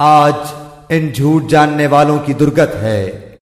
आज इन झूठ जानने वालों की दुर्गत है।